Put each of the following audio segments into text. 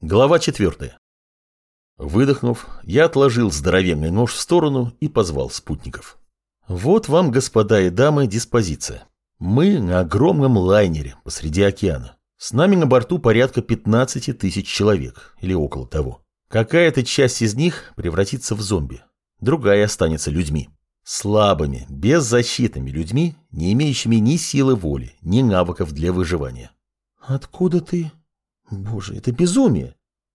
Глава четвертая. Выдохнув, я отложил здоровенный нож в сторону и позвал спутников. Вот вам, господа и дамы, диспозиция. Мы на огромном лайнере посреди океана. С нами на борту порядка 15 тысяч человек, или около того. Какая-то часть из них превратится в зомби, другая останется людьми. Слабыми, беззащитными людьми, не имеющими ни силы воли, ни навыков для выживания. «Откуда ты?» Боже, это безумие.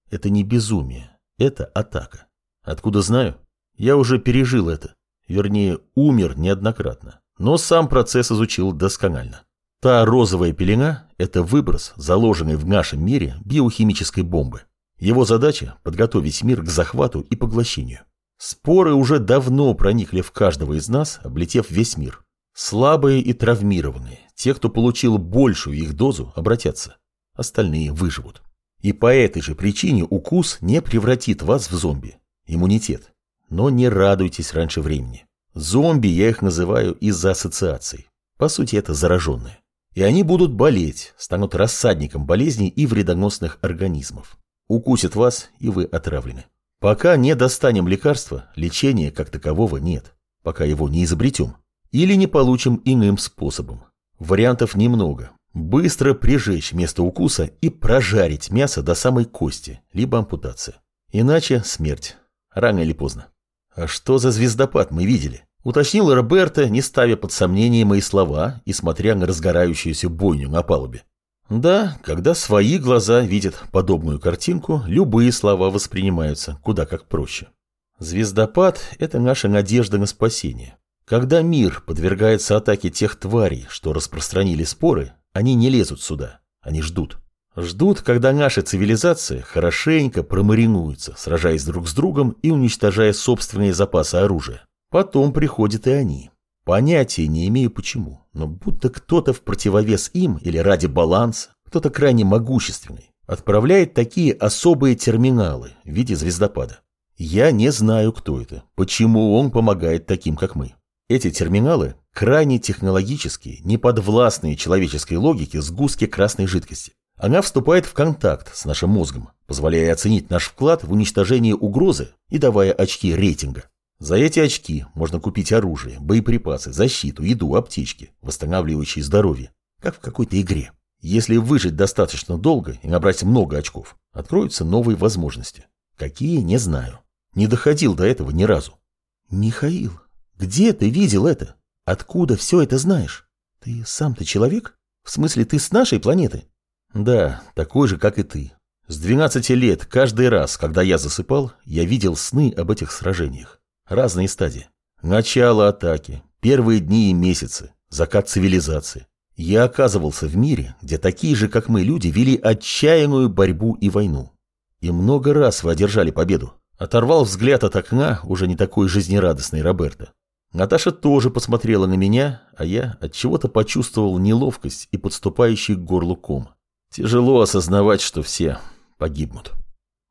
Это не безумие, это атака. Откуда знаю? Я уже пережил это. Вернее, умер неоднократно. Но сам процесс изучил досконально. Та розовая пелена – это выброс, заложенный в нашем мире биохимической бомбы. Его задача – подготовить мир к захвату и поглощению. Споры уже давно проникли в каждого из нас, облетев весь мир. Слабые и травмированные, те, кто получил большую их дозу, обратятся остальные выживут. И по этой же причине укус не превратит вас в зомби. Иммунитет. Но не радуйтесь раньше времени. Зомби я их называю из-за ассоциаций. По сути, это зараженные. И они будут болеть, станут рассадником болезней и вредоносных организмов. Укусит вас, и вы отравлены. Пока не достанем лекарства, лечения как такового нет. Пока его не изобретем. Или не получим иным способом. Вариантов немного. Быстро прижечь место укуса и прожарить мясо до самой кости, либо ампутация. Иначе смерть. Рано или поздно. А что за звездопад мы видели? Уточнил Роберто, не ставя под сомнение мои слова и смотря на разгорающуюся бойню на палубе. Да, когда свои глаза видят подобную картинку, любые слова воспринимаются куда как проще. Звездопад – это наша надежда на спасение. Когда мир подвергается атаке тех тварей, что распространили споры, они не лезут сюда, они ждут. Ждут, когда наша цивилизация хорошенько промаринуется, сражаясь друг с другом и уничтожая собственные запасы оружия. Потом приходят и они. Понятия не имею почему, но будто кто-то в противовес им или ради баланса, кто-то крайне могущественный, отправляет такие особые терминалы в виде звездопада. Я не знаю, кто это, почему он помогает таким, как мы. Эти терминалы – крайне технологические, неподвластные человеческой логике сгустки красной жидкости. Она вступает в контакт с нашим мозгом, позволяя оценить наш вклад в уничтожение угрозы и давая очки рейтинга. За эти очки можно купить оружие, боеприпасы, защиту, еду, аптечки, восстанавливающие здоровье, как в какой-то игре. Если выжить достаточно долго и набрать много очков, откроются новые возможности. Какие, не знаю. Не доходил до этого ни разу. Михаил, где ты видел это? Откуда все это знаешь? Ты сам-то человек? В смысле, ты с нашей планеты? Да, такой же, как и ты. С 12 лет каждый раз, когда я засыпал, я видел сны об этих сражениях. Разные стадии. Начало атаки, первые дни и месяцы, закат цивилизации. Я оказывался в мире, где такие же, как мы, люди вели отчаянную борьбу и войну. И много раз вы одержали победу. Оторвал взгляд от окна уже не такой жизнерадостный Роберто. Наташа тоже посмотрела на меня, а я от чего-то почувствовал неловкость и подступающий к горлу ком. Тяжело осознавать, что все погибнут.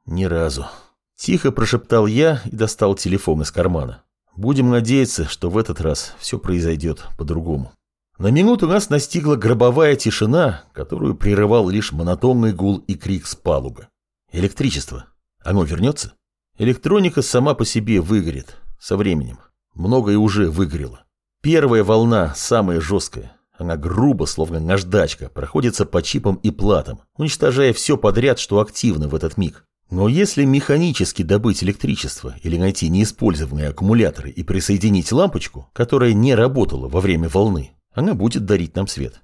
Ни разу. Тихо прошептал я и достал телефон из кармана. Будем надеяться, что в этот раз все произойдет по-другому. На минуту нас настигла гробовая тишина, которую прерывал лишь монотонный гул и крик с палубы. Электричество. Оно вернется? Электроника сама по себе выгорит со временем. Многое уже выгорело. Первая волна самая жесткая. Она грубо, словно наждачка, проходится по чипам и платам, уничтожая все подряд, что активно в этот миг. Но если механически добыть электричество или найти неиспользованные аккумуляторы и присоединить лампочку, которая не работала во время волны, она будет дарить нам свет.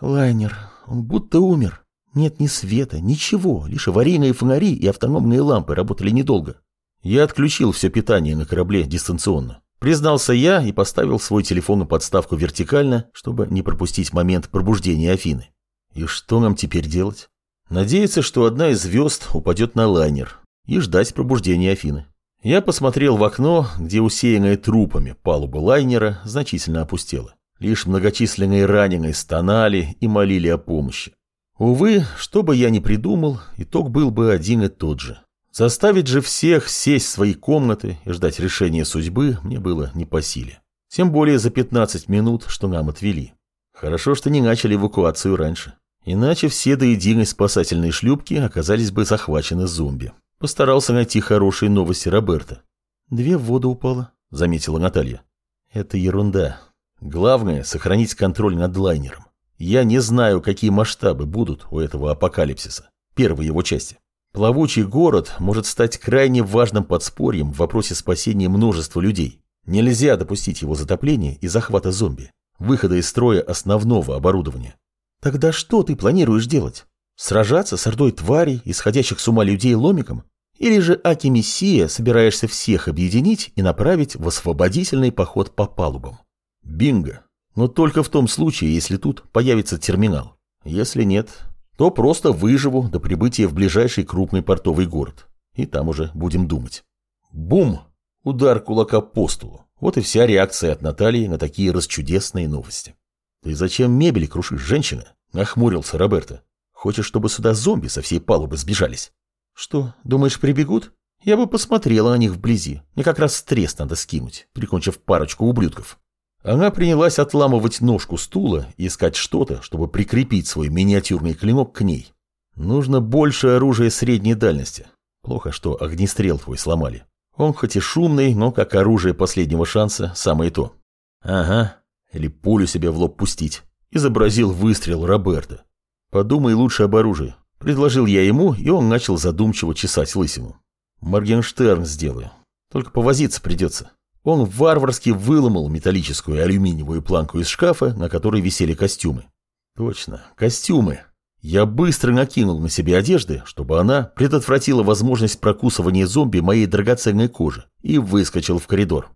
Лайнер, он будто умер. Нет ни света, ничего, лишь аварийные фонари и автономные лампы работали недолго. Я отключил все питание на корабле дистанционно. Признался я и поставил свой телефон на подставку вертикально, чтобы не пропустить момент пробуждения Афины. И что нам теперь делать? Надеяться, что одна из звезд упадет на лайнер и ждать пробуждения Афины. Я посмотрел в окно, где усеянная трупами палуба лайнера значительно опустела. Лишь многочисленные раненые стонали и молили о помощи. Увы, что бы я ни придумал, итог был бы один и тот же. Заставить же всех сесть в свои комнаты и ждать решения судьбы мне было не по силе. Тем более за 15 минут, что нам отвели. Хорошо, что не начали эвакуацию раньше. Иначе все до единой спасательные шлюпки оказались бы захвачены зомби. Постарался найти хорошие новости Роберта. «Две в воду упало», — заметила Наталья. «Это ерунда. Главное — сохранить контроль над лайнером. Я не знаю, какие масштабы будут у этого апокалипсиса, первой его части. Плавучий город может стать крайне важным подспорьем в вопросе спасения множества людей. Нельзя допустить его затопления и захвата зомби, выхода из строя основного оборудования. Тогда что ты планируешь делать? Сражаться с ордой тварей, исходящих с ума людей ломиком? Или же Аки-Мессия собираешься всех объединить и направить в освободительный поход по палубам? Бинго. Но только в том случае, если тут появится терминал. Если нет, то просто выживу до прибытия в ближайший крупный портовый город. И там уже будем думать. Бум! Удар кулака по столу. Вот и вся реакция от Натальи на такие расчудесные новости. «Ты зачем мебель крушишь, женщина?» – нахмурился Роберто. «Хочешь, чтобы сюда зомби со всей палубы сбежались?» «Что, думаешь, прибегут? Я бы посмотрела на них вблизи. Мне как раз стресс надо скинуть, прикончив парочку ублюдков». Она принялась отламывать ножку стула и искать что-то, чтобы прикрепить свой миниатюрный клинок к ней. Нужно больше оружия средней дальности. Плохо, что огнестрел твой сломали. Он хоть и шумный, но как оружие последнего шанса самое то. Ага, или пулю себе в лоб пустить. Изобразил выстрел Роберта. Подумай лучше об оружии. Предложил я ему, и он начал задумчиво чесать лысину. Моргенштерн сделаю. Только повозиться придется. Он варварски выломал металлическую алюминиевую планку из шкафа, на которой висели костюмы. Точно, костюмы. Я быстро накинул на себе одежды, чтобы она предотвратила возможность прокусывания зомби моей драгоценной кожи, и выскочил в коридор.